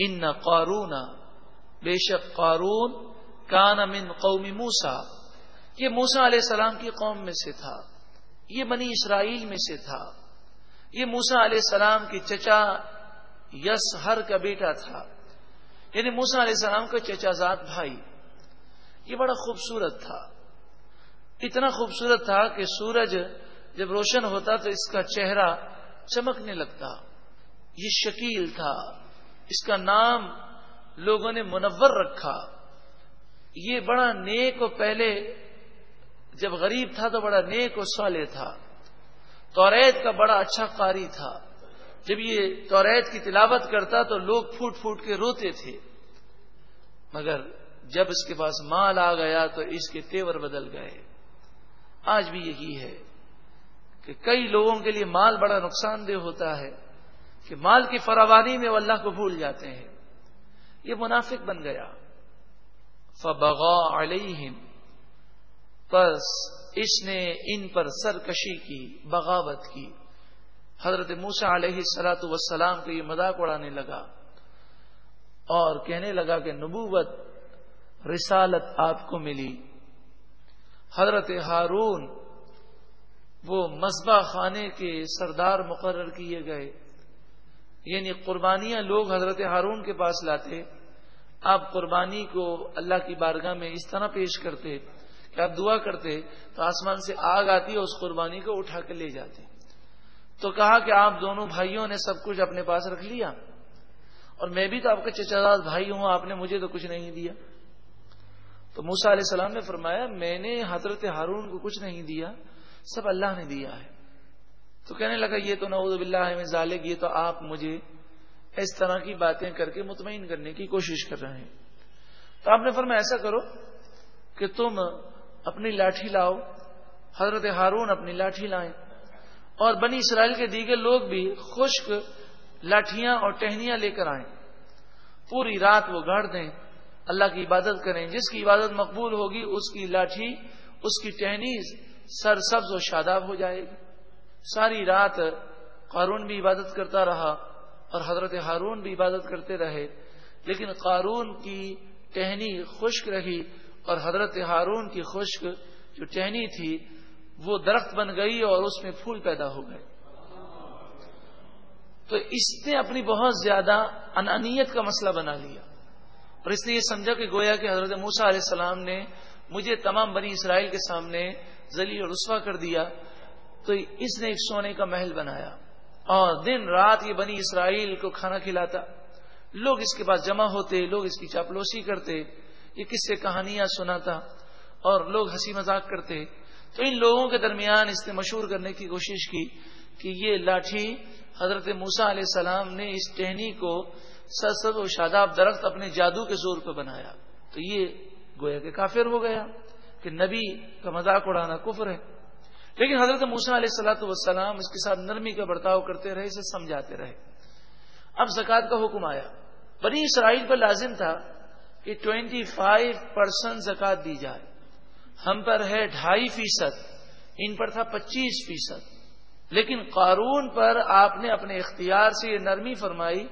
ان قارون، بے شک قارون کان من قومی موسا یہ موسا علیہ السلام کی قوم میں سے تھا، یہ بنی اسرائیل میں سے تھا، یہ موسا علیہ السلام کی چچا یس ہر کا بیٹا تھا یعنی موسا علیہ السلام کا چچا زاد بھائی، یہ بڑا خوبصورت تھا، اتنا خوبصورت تھا کہ سورج جب روشن ہوتا تو اس کا چہرہ چمکنے لگتا، یہ شکیل تھا۔ اس کا نام لوگوں نے منور رکھا۔ یہ بڑا نیک و پہلے جب غریب تھا تو بڑا نیک و سالے تھا۔ توریت کا بڑا اچھا قاری تھا۔ جب یہ توریت کی تلاوت کرتا تو لوگ پھوٹ پھوٹ کے روتے تھے۔ مگر جب اس کے پاس مال آ گیا تو اس کے تیور بدل گئے۔ آج بھی یہی ہے کہ کئی لوگوں کے لیے مال بڑا نقصان دہ ہوتا ہے۔ کہ مال کی فراوانی میں وہ اللہ کو بھول جاتے ہیں۔ یہ منافق بن گیا۔ فبغا علیہم، پس اس نے ان پر سرکشی کی، بغاوت کی۔ حضرت موسا علیہ سلاۃ وسلام کو یہ مذاق اڑانے لگا اور کہنے لگا کہ نبوت، رسالت آپ کو ملی۔ حضرت ہارون، وہ مذبح خانے کے سردار مقرر کیے گئے۔ یعنی قربانیاں لوگ حضرت ہارون کے پاس لاتے، آپ قربانی کو اللہ کی بارگاہ میں اس طرح پیش کرتے کہ آپ دعا کرتے، تو آسمان سے آگ آتی اور اس قربانی کو اٹھا کے لے جاتے۔ تو کہا کہ آپ دونوں بھائیوں نے سب کچھ اپنے پاس رکھ لیا۔ اور میں بھی تو آپ کا چچا بھائی ہوں، آپ نے مجھے تو کچھ نہیں دیا۔ تو موسا علیہ السلام نے فرمایا، میں نے حضرت ہارون کو کچھ نہیں دیا، سب اللہ نے دیا ہے۔ تو کہنے لگا، یہ تو نعوذ باللہ میں ظالق یہ تو آپ مجھے اس طرح کی باتیں کر کے مطمئن کرنے کی کوشش کر رہے ہیں. تو آپ نے فرمایا، ایسا کرو کہ تم اپنی لاٹھی لاؤ، حضرت ہارون اپنی لاٹھی لائیں اور بنی اسرائیل کے دیگر لوگ بھی خشک لاٹیاں اور ٹہنیاں لے کر آئیں۔ پوری رات وہ گاڑ دیں، اللہ کی عبادت کریں، جس کی عبادت مقبول ہوگی اس کی لاٹھی، اس کی ٹہنی سر سبز و شاداب ہو جائے گی۔ ساری رات قارون بھی عبادت کرتا رہا اور حضرت ہارون بھی عبادت کرتے رہے، لیکن قارون کی ٹہنی خشک رہی اور حضرت ہارون کی خشک جو ٹہنی تھی، وہ درخت بن گئی اور اس میں پھول پیدا ہو گئے۔ تو اس نے اپنی بہت زیادہ انانیت کا مسئلہ بنا لیا۔ اور اس نے یہ سمجھا کہ گویا کہ حضرت موسا علیہ السلام نے مجھے تمام بنی اسرائیل کے سامنے ذلی اور رسوا کر دیا۔ تو اس نے ایک سونے کا محل بنایا اور دن رات یہ بنی اسرائیل کو کھانا کھلاتا لوگ اس کے پاس جمع ہوتے، لوگ اس کی چاپلوسی کرتے، یہ کس سے کہانیاں سناتا اور لوگ ہنسی مذاق کرتے۔ تو ان لوگوں کے درمیان اس نے مشہور کرنے کی کوشش کی کہ یہ لاٹھی حضرت موسا علیہ السلام نے اس ٹہنی کو سرسد و شاداب درخت اپنے جادو کے زور پہ بنایا۔ تو یہ گویا کہ کافر ہو گیا کہ نبی کا مذاق اڑانا کفر ہے۔ لیکن حضرت موسا علیہ السلاۃ والسلام اس کے ساتھ نرمی کا برتاؤ کرتے رہے، اسے سمجھاتے رہے۔ اب زکوٰۃ کا حکم آیا۔ بنی اسرائیل پر لازم تھا کہ ٹوینٹی فائیو پرسینٹ زکات دی جائے۔ ہم پر ہے ڈھائی فیصد، ان پر تھا پچیس فیصد۔ لیکن قارون پر آپ نے اپنے اختیار سے یہ نرمی فرمائی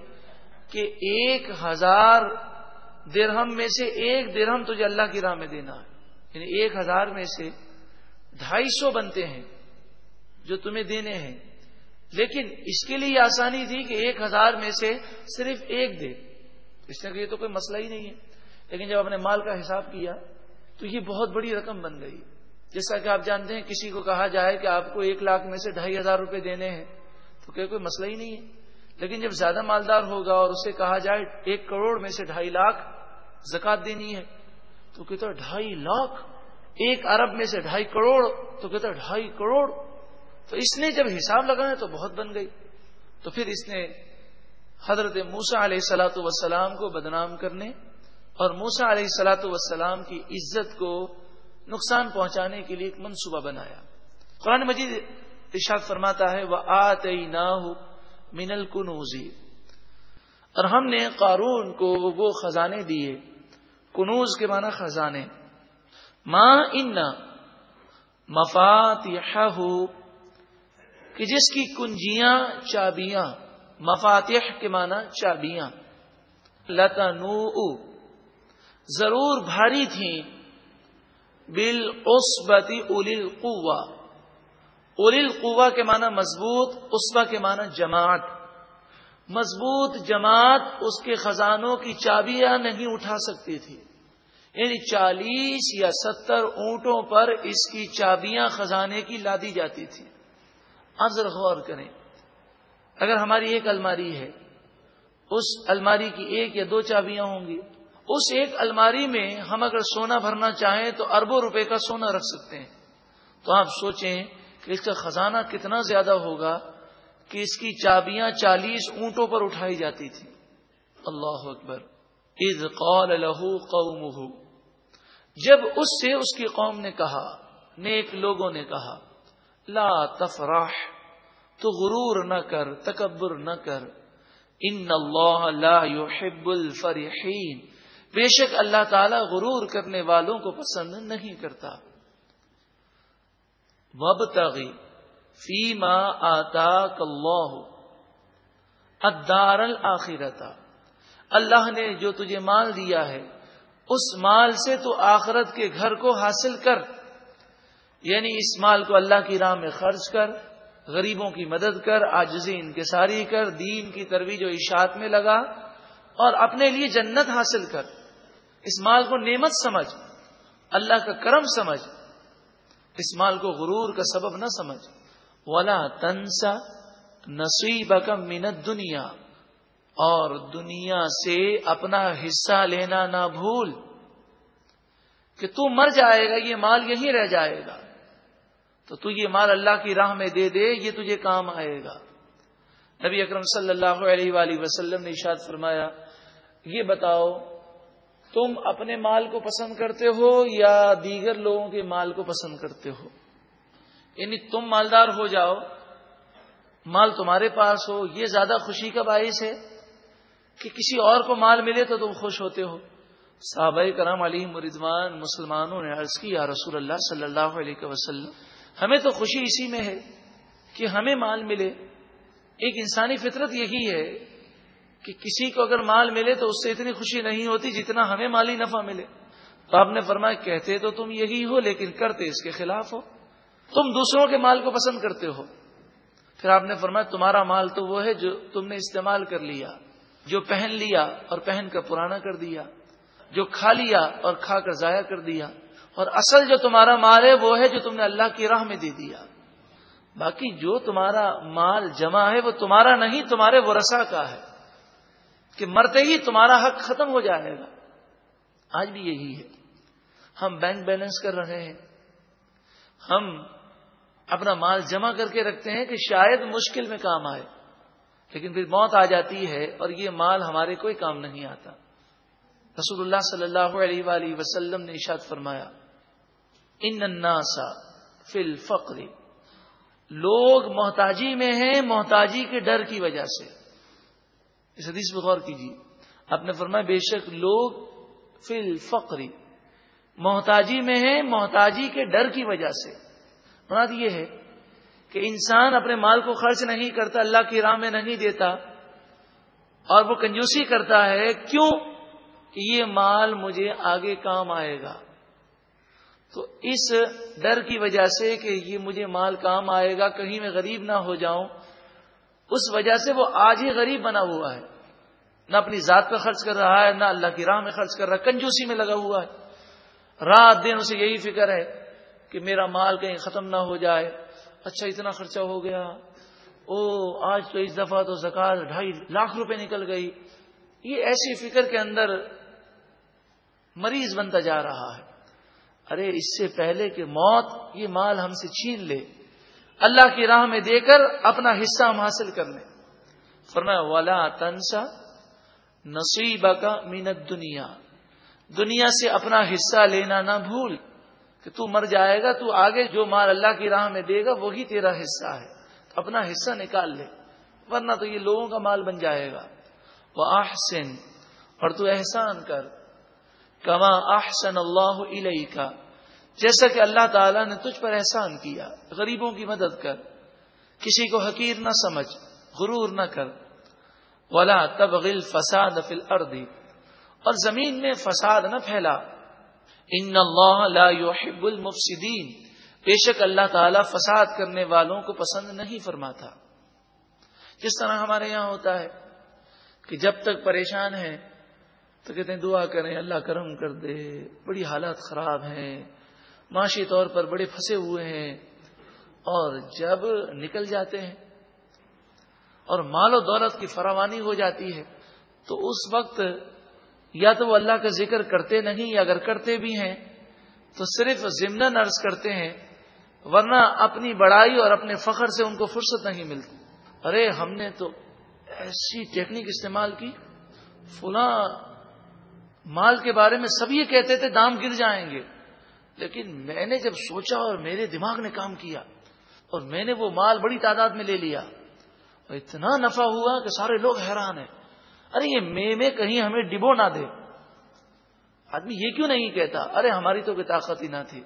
کہ ایک ہزار درہم میں سے ایک درہم تجھے اللہ کی راہ میں دینا ہے۔ یعنی ایک ہزار میں سے ڈھائی سو بنتے ہیں جو تمہیں دینے ہیں۔ لیکن اس کے لیے آسانی تھی کہ ایک ہزار میں سے صرف ایک دے۔ اس نے کہ یہ تو کوئی مسئلہ ہی نہیں ہے۔ لیکن جب اپنے مال کا حساب کیا تو یہ بہت بڑی رقم بن گئی۔ جیسا کہ آپ جانتے ہیں، کسی کو کہا جائے کہ آپ کو ایک لاکھ میں سے ڈھائی ہزار روپے دینے ہیں، تو کہ کوئی مسئلہ ہی نہیں ہے۔ لیکن جب زیادہ مالدار ہوگا اور اسے کہا جائے ایک کروڑ میں سے ڈھائی لاکھ زکات دینی ہے، تو کہتا ڈھائی لاکھ؟ ایک ارب میں سے ڈھائی کروڑ، تو کہتا ڈھائی کروڑ۔ تو اس نے جب حساب لگایا تو بہت بن گئی۔ تو پھر اس نے حضرت موسا علیہ سلاۃ وسلام کو بدنام کرنے اور موسا علیہ سلاۃ وسلام کی عزت کو نقصان پہنچانے کے لیے ایک منصوبہ بنایا۔ قرآن مجید ارشاد فرماتا ہے وہ آتے نہ من الکنوزی اور ہم نے قارون کو وہ خزانے دیے۔ کنوز کے معنی خزانے۔ ماں ان مفات کہ جس کی کنجیاں چابیاں مفاتح کے معنی چابیاں لتا ضرور بھاری تھیں بل اسبتی الیل قوا الیل کے معنی مضبوط اسبا کے معنی جماعت۔ مضبوط جماعت اس کے خزانوں کی چابیاں نہیں اٹھا سکتی تھی۔ یعنی چالیس یا ستر اونٹوں پر اس کی چابیاں خزانے کی لادی جاتی تھی آپ ذرا غور کریں۔ اگر ہماری ایک الماری ہے، اس الماری کی ایک یا دو چابیاں ہوں گی۔ اس ایک الماری میں ہم اگر سونا بھرنا چاہیں تو اربوں روپے کا سونا رکھ سکتے ہیں۔ تو آپ سوچیں کہ اس کا خزانہ کتنا زیادہ ہوگا کہ اس کی چابیاں چالیس اونٹوں پر اٹھائی جاتی تھی اللہ اکبر۔ از قول لہو قومہ جب اس سے اس کی قوم نے کہا، نیک لوگوں نے کہا، لا تفرح، تو غرور نہ کر، تکبر نہ کر۔ ان اللہ لا يحب الفرحین بے شک اللہ تعالی غرور کرنے والوں کو پسند نہیں کرتا۔ وب تغی فیما آتا اللہ ادار الآخرتا اللہ نے جو تجھے مال دیا ہے، اس مال سے تو آخرت کے گھر کو حاصل کر۔ یعنی اس مال کو اللہ کی راہ میں خرچ کر، غریبوں کی مدد کر آجزی انکساری کر، دین کی ترویج و اشاعت میں لگا اور اپنے لیے جنت حاصل کر۔ اس مال کو نعمت سمجھ، اللہ کا کرم سمجھ۔ اس مال کو غرور کا سبب نہ سمجھ۔ ولا تنسا نصیب کا منت دنیا اور دنیا سے اپنا حصہ لینا نہ بھول کہ تو مر جائے گا، یہ مال یہیں رہ جائے گا۔ تو تو یہ مال اللہ کی راہ میں دے دے، یہ تجھے کام آئے گا۔ نبی اکرم صلی اللہ علیہ وآلہ وسلم نے اشاد فرمایا، یہ بتاؤ، تم اپنے مال کو پسند کرتے ہو یا دیگر لوگوں کے مال کو پسند کرتے ہو؟ یعنی تم مالدار ہو جاؤ، مال تمہارے پاس ہو، یہ زیادہ خوشی کا باعث ہے۔ کہ کسی اور کو مال ملے تو تم خوش ہوتے ہو۔ صحابہ کرام علی مردوان مسلمانوں نے عرض کی، یا رسول اللہ صلی اللہ علیہ وسلم، ہمیں تو خوشی اسی میں ہے کہ ہمیں مال ملے۔ ایک انسانی فطرت یہی ہے کہ کسی کو اگر مال ملے تو اس سے اتنی خوشی نہیں ہوتی جتنا ہمیں مالی نفع ملے۔ تو آپ نے فرمایا، کہتے تو تم یہی ہو لیکن کرتے اس کے خلاف ہو۔ تم دوسروں کے مال کو پسند کرتے ہو۔ پھر آپ نے فرمایا، تمہارا مال تو وہ ہے جو تم نے استعمال کر لیا۔ جو پہن لیا اور پہن کر پرانا کر دیا، جو کھا لیا اور کھا کر ضائع کر دیا، اور اصل جو تمہارا مال ہے وہ ہے جو تم نے اللہ کی راہ میں دے دیا۔ باقی جو تمہارا مال جمع ہے وہ تمہارا نہیں، تمہارے ورسا کا ہے۔ کہ مرتے ہی تمہارا حق ختم ہو جائے گا۔ آج بھی یہی ہے۔ ہم بینک بیلنس کر رہے ہیں۔ ہم اپنا مال جمع کر کے رکھتے ہیں کہ شاید مشکل میں کام آئے۔ لیکن پھر موت آ جاتی ہے اور یہ مال ہمارے کوئی کام نہیں آتا۔ رسول اللہ صلی اللہ علیہ وآلہ وسلم نے اشاد فرمایا، ان الناسا فی الفقر لوگ محتاجی میں ہیں محتاجی کے ڈر کی وجہ سے۔ اس حدیث پہ غور کیجیے۔ آپ نے فرمایا، بے شک لوگ فی الفقر محتاجی میں ہیں محتاجی کے ڈر کی وجہ سے۔ مراد یہ ہے کہ انسان اپنے مال کو خرچ نہیں کرتا، اللہ کی راہ میں نہیں دیتا اور وہ کنجوسی کرتا ہے، کیوں؟ کہ یہ مال مجھے آگے کام آئے گا۔ تو اس ڈر کی وجہ سے کہ یہ مجھے مال کام آئے گا، کہیں میں غریب نہ ہو جاؤں، اس وجہ سے وہ آج ہی غریب بنا ہوا ہے۔ نہ اپنی ذات پہ خرچ کر رہا ہے، نہ اللہ کی راہ میں خرچ کر رہا ہے، کنجوسی میں لگا ہوا ہے۔ رات دن اسے یہی فکر ہے کہ میرا مال کہیں ختم نہ ہو جائے۔ اچھا اتنا خرچہ ہو گیا۔ او، آج تو اس دفعہ تو زکات ڈھائی لاکھ روپے نکل گئی۔ یہ ایسی فکر کے اندر مریض بنتا جا رہا ہے۔ ارے، اس سے پہلے کہ موت یہ مال ہم سے چھین لے۔ اللہ کی راہ میں دے کر اپنا حصہ ہم حاصل کر لیں۔ فرمایا والا تنسا نصیب کا مینت دنیا دنیا سے اپنا حصہ لینا نہ بھول۔ کہ تو مر جائے گا، تو آگے جو مال اللہ کی راہ میں دے گا، وہی تیرا حصہ ہے۔ تو اپنا حصہ نکال لے، ورنہ تو یہ لوگوں کا مال بن جائے گا۔ وہ آحسن اور تو احسان کر۔ کما آحسن اللہ علیہ کا جیسا کہ اللہ تعالیٰ نے تجھ پر احسان کیا۔ غریبوں کی مدد کر۔ کسی کو حقیر نہ سمجھ، غرور نہ کر۔ ولا تب غل فساد فل اردی اور زمین میں فساد نہ پھیلا۔ ان اللہ لا يحب المفسدین۔ بے شک اللہ تعالی فساد کرنے والوں کو پسند نہیں فرماتا۔ جس طرح ہمارے یہاں ہوتا ہے کہ جب تک پریشان ہے تو کہتے ہیں دعا کریں، اللہ کرم کر دے، بڑی حالات خراب ہیں، معاشی طور پر بڑے پھنسے ہوئے ہیں۔ اور جب نکل جاتے ہیں اور مال و دولت کی فراوانی ہو جاتی ہے تو اس وقت یا تو وہ اللہ کا ذکر کرتے نہیں یا اگر کرتے بھی ہیں، تو صرف ضمن عرض کرتے ہیں، ورنہ اپنی بڑائی اور اپنے فخر سے ان کو فرصت نہیں ملتی۔ ارے، ہم نے تو ایسی ٹیکنیک استعمال کی، فلاں مال کے بارے میں سب یہ کہتے تھے، دام گر جائیں گے۔ لیکن میں نے جب سوچا اور میرے دماغ نے کام کیا، اور میں نے وہ مال بڑی تعداد میں لے لیا، اور اتنا نفع ہوا کہ سارے لوگ حیران ہیں۔ ارے یہ میں میں کہیں ہمیں ڈبو نہ دے۔ آدمی یہ کیوں نہیں کہتا؟ ارے ہماری تو کوئی طاقت ہی نہ تھی۔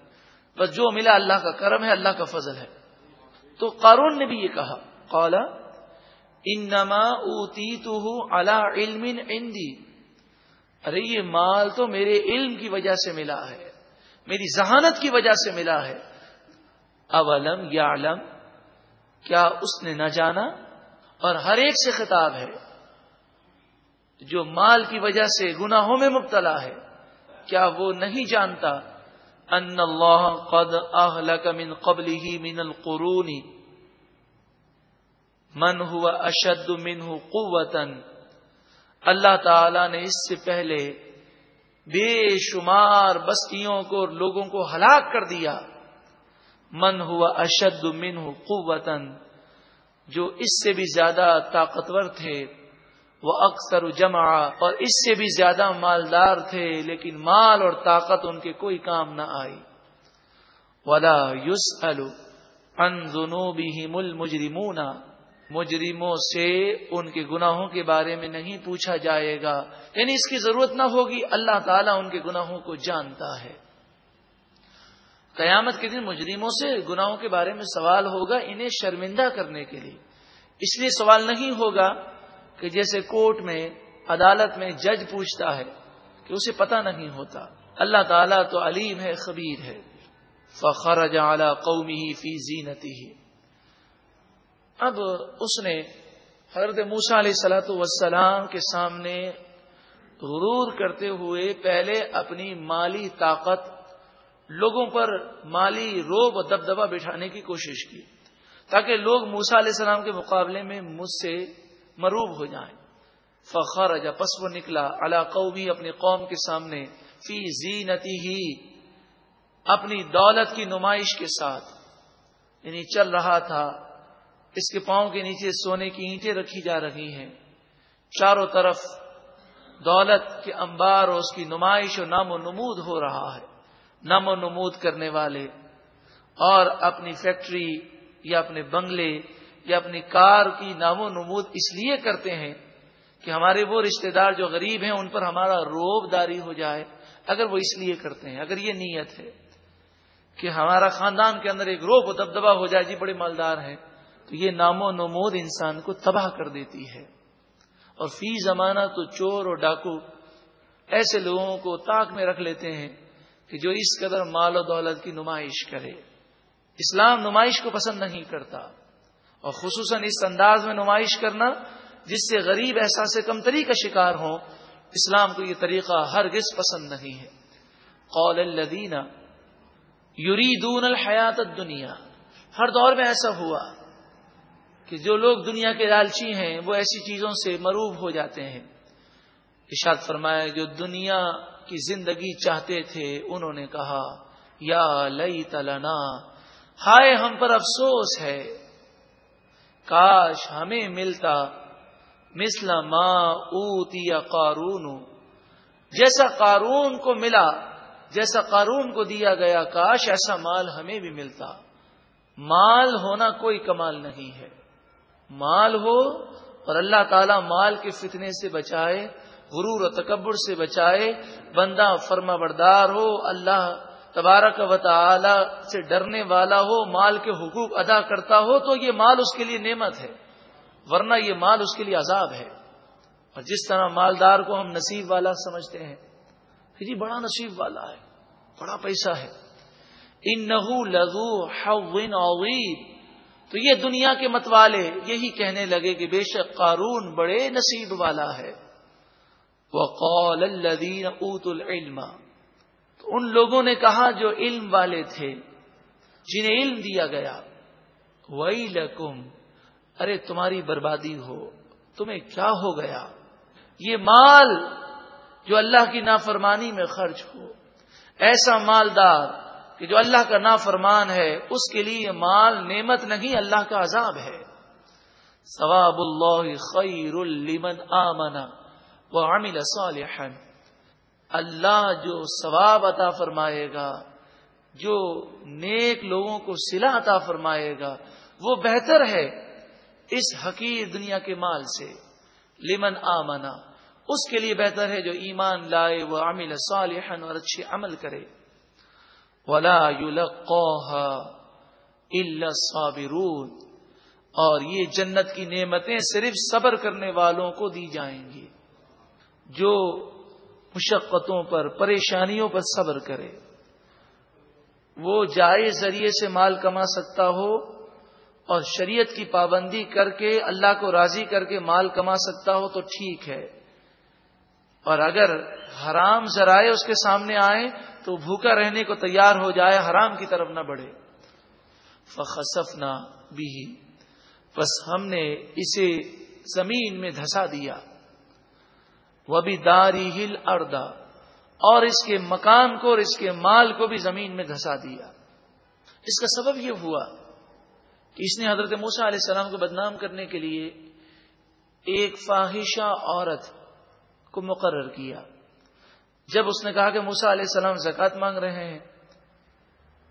بس جو ملا اللہ کا کرم ہے، اللہ کا فضل ہے۔ تو قارون نے بھی یہ کہا، قالا، انما اوتی تو اللہ علم اندی ارے یہ مال تو میرے علم کی وجہ سے ملا ہے۔ میری ذہانت کی وجہ سے ملا ہے۔ اولم یا کیا اس نے نہ جانا؟ اور ہر ایک سے خطاب ہے۔ جو مال کی وجہ سے گناہوں میں مبتلا ہے، کیا وہ نہیں جانتا؟ ان اللہ قد اہلک من قبل ہی من القرون. من ہوا اشد منہ قوتن اللہ تعالی نے اس سے پہلے بے شمار بستیوں کو لوگوں کو ہلاک کر دیا۔ من ہوا اشد من قوتن جو اس سے بھی زیادہ طاقتور تھے۔ وہ اکثر جمع اور اس سے بھی زیادہ مالدار تھے، لیکن مال اور طاقت ان کے کوئی کام نہ آئی۔ ولا یوس الو بھی مل مجرموں سے ان کے گناہوں کے بارے میں نہیں پوچھا جائے گا۔ یعنی اس کی ضرورت نہ ہوگی، اللہ تعالیٰ ان کے گناہوں کو جانتا ہے۔ قیامت کے دن مجرموں سے گناہوں کے بارے میں سوال ہوگا انہیں شرمندہ کرنے کے لیے۔ اس لیے سوال نہیں ہوگا کہ جیسے کورٹ میں عدالت میں جج پوچھتا ہے کہ اسے پتہ نہیں ہوتا، اللہ تعالیٰ تو علیم ہے، خبیر ہے۔ فخر جعلی قومی فی زینتی ہی اب اس نے حضرت موسا علیہ سلاۃ وسلام کے سامنے غرور کرتے ہوئے پہلے اپنی مالی طاقت، لوگوں پر مالی روب و دبدبا بٹھانے کی کوشش کی، تاکہ لوگ موسا علیہ السلام کے مقابلے میں مجھ سے مروب ہو جائیں۔ فخر جا پسو نکلا علاقوں بھی اپنی قوم کے سامنے، فی زینتی ہی اپنی دولت کی نمائش کے ساتھ۔ یعنی چل رہا تھا، اس کے پاؤں کے نیچے سونے کی اینٹیں رکھی جا رہی ہیں۔ چاروں طرف دولت کے انبار اور اس کی نمائش اور نام و نمود ہو رہا ہے۔ نام و نمود کرنے والے اور اپنی فیکٹری یا اپنے بنگلے یا اپنی کار کی نام و نمود اس لیے کرتے ہیں کہ ہمارے وہ رشتہ دار جو غریب ہیں، ان پر ہمارا روب داری ہو جائے۔ اگر وہ اس لیے کرتے ہیں، اگر یہ نیت ہے کہ ہمارا خاندان کے اندر ایک روب و دبدبا ہو جائے جی بڑے مالدار ہیں، تو یہ نام و نمود انسان کو تباہ کر دیتی ہے۔ اور فی زمانہ تو چور اور ڈاکو ایسے لوگوں کو تاک میں رکھ لیتے ہیں کہ جو اس قدر مال و دولت کی نمائش کرے۔ اسلام نمائش کو پسند نہیں کرتا۔ اور خصوصاً اس انداز میں نمائش کرنا جس سے غریب احساس کمتری کا شکار ہو اسلام کو یہ طریقہ ہر گز پسند نہیں ہے۔ قول الدینہ یوری دون الحیات دنیا ہر دور میں ایسا ہوا کہ جو لوگ دنیا کے لالچی ہیں، وہ ایسی چیزوں سے مروب ہو جاتے ہیں۔ اشاد فرمایا، جو دنیا کی زندگی چاہتے تھے، انہوں نے کہا، یا لئی تلنا ہائے ہم پر افسوس ہے۔ کاش ہمیں ملتا مثل ماں اوتی قارون. جیسا قارون کو ملا، جیسا قارون کو دیا گیا، کاش ایسا مال ہمیں بھی ملتا۔ مال ہونا کوئی کمال نہیں ہے۔ مال ہو اور اللہ تعالی مال کے فتنے سے بچائے، غرور و تکبر سے بچائے، بندہ فرما بردار ہو، اللہ تبارک و تعالی سے ڈرنے والا ہو، مال کے حقوق ادا کرتا ہو، تو یہ مال اس کے لیے نعمت ہے، ورنہ یہ مال اس کے لیے عذاب ہے۔ اور جس طرح مالدار کو ہم نصیب والا سمجھتے ہیں کہ جی بڑا نصیب والا ہے، بڑا پیسہ ہے۔ ان لغو اویب تو یہ دنیا کے متوالے یہی کہنے لگے کہ بے شک قارون بڑے نصیب والا ہے۔ وہ قول الدین اوت العلم۔ تو ان لوگوں نے کہا جو علم والے تھے، جنہیں علم دیا گیا وہی لکم ارے تمہاری بربادی ہو، تمہیں کیا ہو گیا؟ یہ مال جو اللہ کی نافرمانی میں خرچ ہو، ایسا مالدار کہ جو اللہ کا نافرمان ہے، اس کے لیے مال نعمت نہیں، اللہ کا عذاب ہے۔ ثواب اللہ خیر لمن آمنا وہ عامل صالحا۔ اللہ جو ثواب عطا فرمائے گا، جو نیک لوگوں کو سلا عطا فرمائے گا، وہ بہتر ہے اس حقیر دنیا کے مال سے۔ لمن آمنا اس کے لیے بہتر ہے جو ایمان لائے، وہ عامل صالحا اور اچھے عمل کرے۔ ولا الصابرون، اور یہ جنت کی نعمتیں صرف صبر کرنے والوں کو دی جائیں گی۔ جو مشقتوں پر، پریشانیوں پر صبر کرے۔ وہ جائز ذریعے سے مال کما سکتا ہو اور شریعت کی پابندی کر کے، اللہ کو راضی کر کے مال کما سکتا ہو تو ٹھیک ہے۔ اور اگر حرام ذرائع اس کے سامنے آئے تو بھوکا رہنے کو تیار ہو جائے، حرام کی طرف نہ بڑھے۔ فخصف نہ بھی بس ہم نے اسے زمین میں دھسا دیا۔ وہ بھی داری ہل اردا اور اس کے مکان کو اور اس کے مال کو بھی زمین میں دھسا دیا۔ اس کا سبب یہ ہوا کہ اس نے حضرت موسا علیہ السلام کو بدنام کرنے کے لیے ایک فاحشہ عورت کو مقرر کیا۔ جب اس نے کہا کہ موسا علیہ السلام زکات مانگ رہے ہیں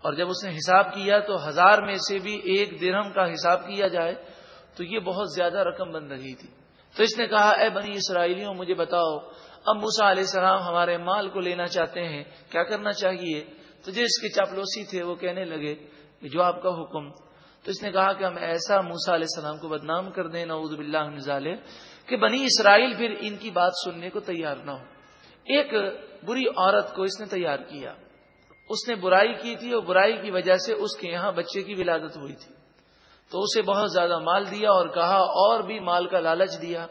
اور جب اس نے حساب کیا تو ہزار میں سے بھی ایک درہم کا حساب کیا جائے تو یہ بہت زیادہ رقم بن رہی تھی۔ تو اس نے کہا، اے بنی اسرائیلیوں، مجھے بتاؤ، اب موسا علیہ السلام ہمارے مال کو لینا چاہتے ہیں، کیا کرنا چاہیے؟ تو جو اس کے چاپلوسی تھے، وہ کہنے لگے کہ جو آپ کا حکم۔ تو اس نے کہا کہ ہم ایسا موسا علیہ السلام کو بدنام کر دیں، نعوذ باللہ نظالے کہ بنی اسرائیل پھر ان کی بات سننے کو تیار نہ ہو۔ ایک بری عورت کو اس نے تیار کیا۔ اس نے برائی کی تھی اور برائی کی وجہ سے اس کے یہاں بچے کی ولادت ہوئی تھی۔ تو اسے بہت زیادہ مال دیا اور کہا، اور بھی مال کا لالچ دیا،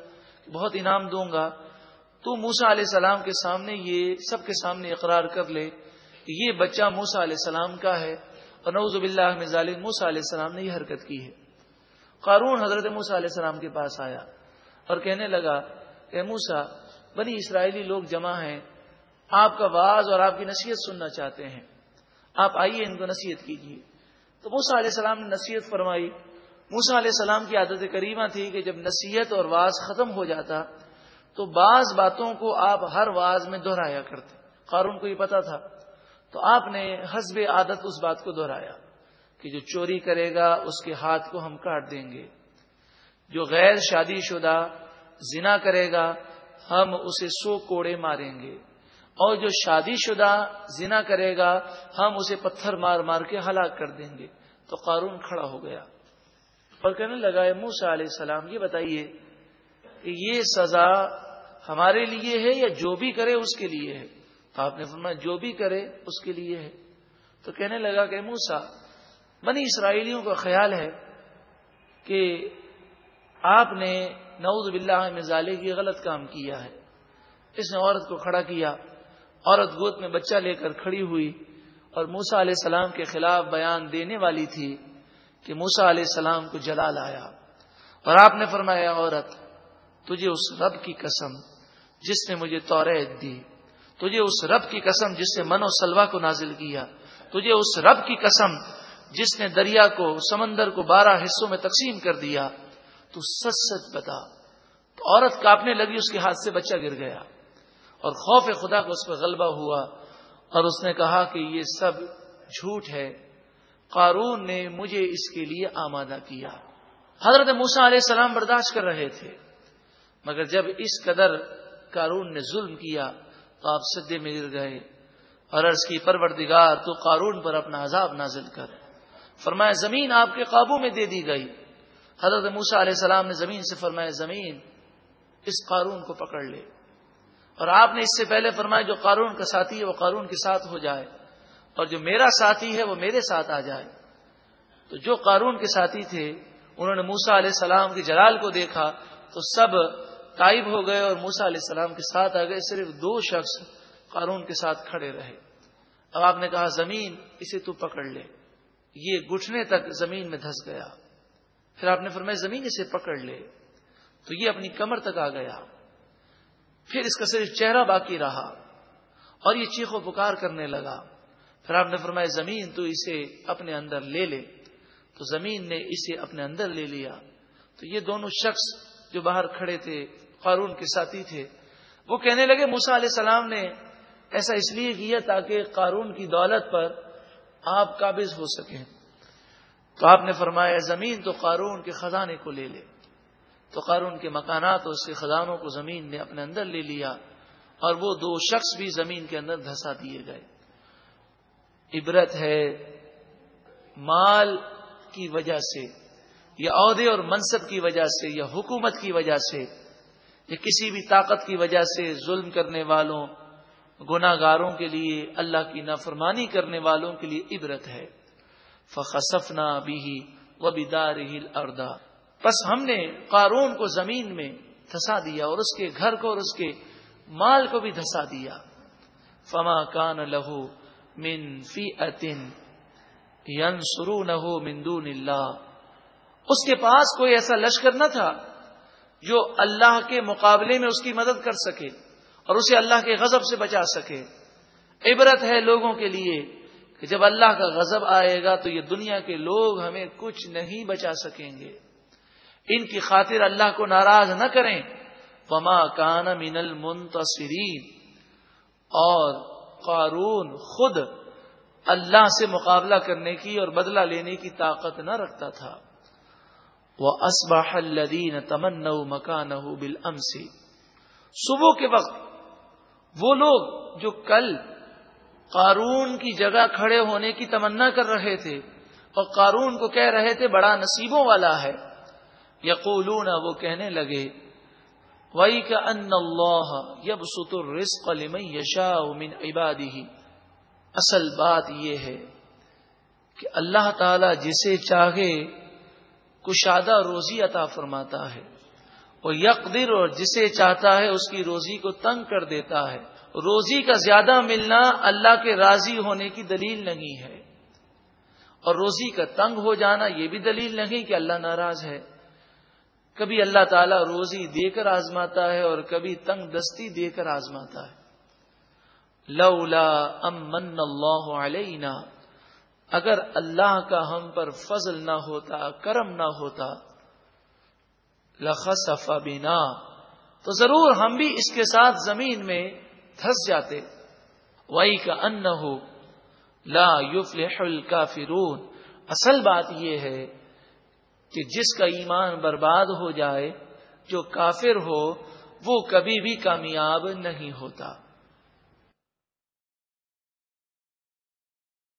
بہت انعام دوں گا۔ تو موسا علیہ السلام کے سامنے یہ سب کے سامنے اقرار کر لے کہ یہ بچہ موسا علیہ السلام کا ہے۔ اور نوز باللہ ظالم موسا علیہ السلام نے یہ حرکت کی ہے۔ قارون حضرت موسا علیہ السلام کے پاس آیا اور کہنے لگا کہ موسا بنی اسرائیلی لوگ جمع ہیں۔ آپ کا باز اور آپ کی نصیحت سننا چاہتے ہیں۔ آپ آئیے ان کو نصیحت کیجیے۔ تو موسا علیہ السلام نے نصیحت فرمائی۔ موسا علیہ السلام کی عادت کریمہ تھی کہ جب نصیحت اور واز ختم ہو جاتا تو بعض باتوں کو آپ ہر واز میں دہرایا کرتے۔ قارون کو یہ پتا تھا۔ تو آپ نے حسب عادت اس بات کو دہرایا کہ جو چوری کرے گا اس کے ہاتھ کو ہم کاٹ دیں گے۔ جو غیر شادی شدہ زنا کرے گا، ہم اسے سو کوڑے ماریں گے۔ اور جو شادی شدہ زنا کرے گا، ہم اسے پتھر مار مار کے ہلاک کر دیں گے۔ تو قارون کھڑا ہو گیا۔ اور کہنے لگا ہے موسا علیہ السلام، یہ بتائیے کہ یہ سزا ہمارے لیے ہے یا جو بھی کرے اس کے لیے ہے؟ تو آپ نے فرمایا، جو بھی کرے اس کے لیے ہے۔ تو کہنے لگا کہ موسا بنی اسرائیلیوں کا خیال ہے کہ آپ نے نعوذ باللہ مزالے کی غلط کام کیا ہے۔ اس نے عورت کو کھڑا کیا، عورت گوت میں بچہ لے کر کھڑی ہوئی اور موسا علیہ السلام کے خلاف بیان دینے والی تھی۔ کہ موسا علیہ السلام کو جلا لایا اور آپ نے فرمایا عورت، تجھے اس رب کی قسم جس نے مجھے توریت دی، تجھے اس رب کی قسم جس نے من و سلوا کو نازل کیا، تجھے اس رب کی قسم جس نے دریا کو، سمندر کو بارہ حصوں میں تقسیم کر دیا، تو سچ سچ بتا، تو عورت کاپنے لگی، اس کے ہاتھ سے بچہ گر گیا اور خوف خدا کو اس پہ غلبہ ہوا اور اس نے کہا کہ یہ سب جھوٹ ہے۔ قارون نے مجھے اس کے لیے آمادہ کیا۔ حضرت موسا علیہ السلام برداشت کر رہے تھے۔ مگر جب اس قدر قارون نے ظلم کیا تو آپ سدے میں گر گئے اور عرض کی، پروردگار، تو قارون پر اپنا عذاب نازل کر۔ فرمایا، زمین آپ کے قابو میں دے دی گئی۔ حضرت موسا علیہ السلام نے زمین سے فرمایا، زمین، اس قارون کو پکڑ لے۔ اور آپ نے اس سے پہلے فرمایا، جو قارون کا ساتھی ہے، وہ قارون کے ساتھ ہو جائے۔ اور جو میرا ساتھی ہے وہ میرے ساتھ آ جائے۔ تو جو قارون کے ساتھی تھے، انہوں نے موسا علیہ السلام کے جلال کو دیکھا تو سب تائب ہو گئے اور موسا علیہ السلام کے ساتھ آ گئے۔ صرف دو شخص قارون کے ساتھ کھڑے رہے۔ اب آپ نے کہا، زمین، اسے تو پکڑ لے۔ یہ گٹھنے تک زمین میں دھس گیا۔ پھر آپ نے فرمایا، زمین اسے پکڑ لے۔ تو یہ اپنی کمر تک آ گیا۔ پھر اس کا صرف چہرہ باقی رہا اور یہ چیخ و پکار کرنے لگا۔ پھر آپ نے فرمایا، زمین تو اسے اپنے اندر لے لے۔ تو زمین نے اسے اپنے اندر لے لیا۔ تو یہ دونوں شخص جو باہر کھڑے تھے، قارون کے ساتھی تھے، وہ کہنے لگے موسا علیہ السلام نے ایسا اس لیے کیا تاکہ قارون کی دولت پر آپ قابض ہو سکیں۔ تو آپ نے فرمایا، زمین تو قارون کے خزانے کو لے لے۔ تو قارون کے مکانات اور اس کے خزانوں کو زمین نے اپنے اندر لے لیا اور وہ دو شخص بھی زمین کے اندر دھسا دیے گئے۔ عبرت ہے مال کی وجہ سے یا عہدے اور منصب کی وجہ سے یا حکومت کی وجہ سے یا کسی بھی طاقت کی وجہ سے ظلم کرنے والوں گناگاروں کے لیے اللہ کی نافرمانی کرنے والوں کے لیے عبرت ہے۔ فخصفنا بھی و بدار اردا بس ہم نے قارون کو زمین میں دھسا دیا اور اس کے گھر کو اور اس کے مال کو بھی دھسا دیا۔ فما کان لہو من فی اتن ین سرو نہ ہو مندون اللہ۔ اس کے پاس کوئی ایسا لشکر نہ تھا جو اللہ کے مقابلے میں اس کی مدد کر سکے اور اسے اللہ کے غضب سے بچا سکے۔ عبرت ہے لوگوں کے لیے کہ جب اللہ کا غضب آئے گا تو یہ دنیا کے لوگ ہمیں کچھ نہیں بچا سکیں گے۔ ان کی خاطر اللہ کو ناراض نہ کریں۔ وما کان من المنتصرین اور قارون خود اللہ سے مقابلہ کرنے کی اور بدلہ لینے کی طاقت نہ رکھتا تھا۔ وہ اسباح الدین تمن مکان بل صبح کے وقت وہ لوگ جو کل قارون کی جگہ کھڑے ہونے کی تمنا کر رہے تھے اور قارون کو کہہ رہے تھے، بڑا نصیبوں والا ہے۔ یقولون وہ کہنے لگے وئی کا ان اللہ یب ستر رسق یشا من عبادی اصل بات یہ ہے کہ اللہ تعالی جسے چاہے کشادہ روزی عطا فرماتا ہے وہ یکدر اور جسے چاہتا ہے اس کی روزی کو تنگ کر دیتا ہے۔ روزی کا زیادہ ملنا اللہ کے راضی ہونے کی دلیل نہیں ہے۔ اور روزی کا تنگ ہو جانا یہ بھی دلیل نہیں کہ اللہ ناراض ہے۔ کبھی اللہ تعالیٰ روزی دے کر آزماتا ہے اور کبھی تنگ دستی دے کر آزماتا ہے۔ لولا امن اللہ علینا، اگر اللہ کا ہم پر فضل نہ ہوتا، کرم نہ ہوتا لخصف بنا، تو ضرور ہم بھی اس کے ساتھ زمین میں دھس جاتے۔ وئی کا ان ہو لا یفلح الکافرون۔ اصل بات یہ ہے کہ جس کا ایمان برباد ہو جائے، جو کافر ہو، وہ کبھی بھی کامیاب نہیں ہوتا۔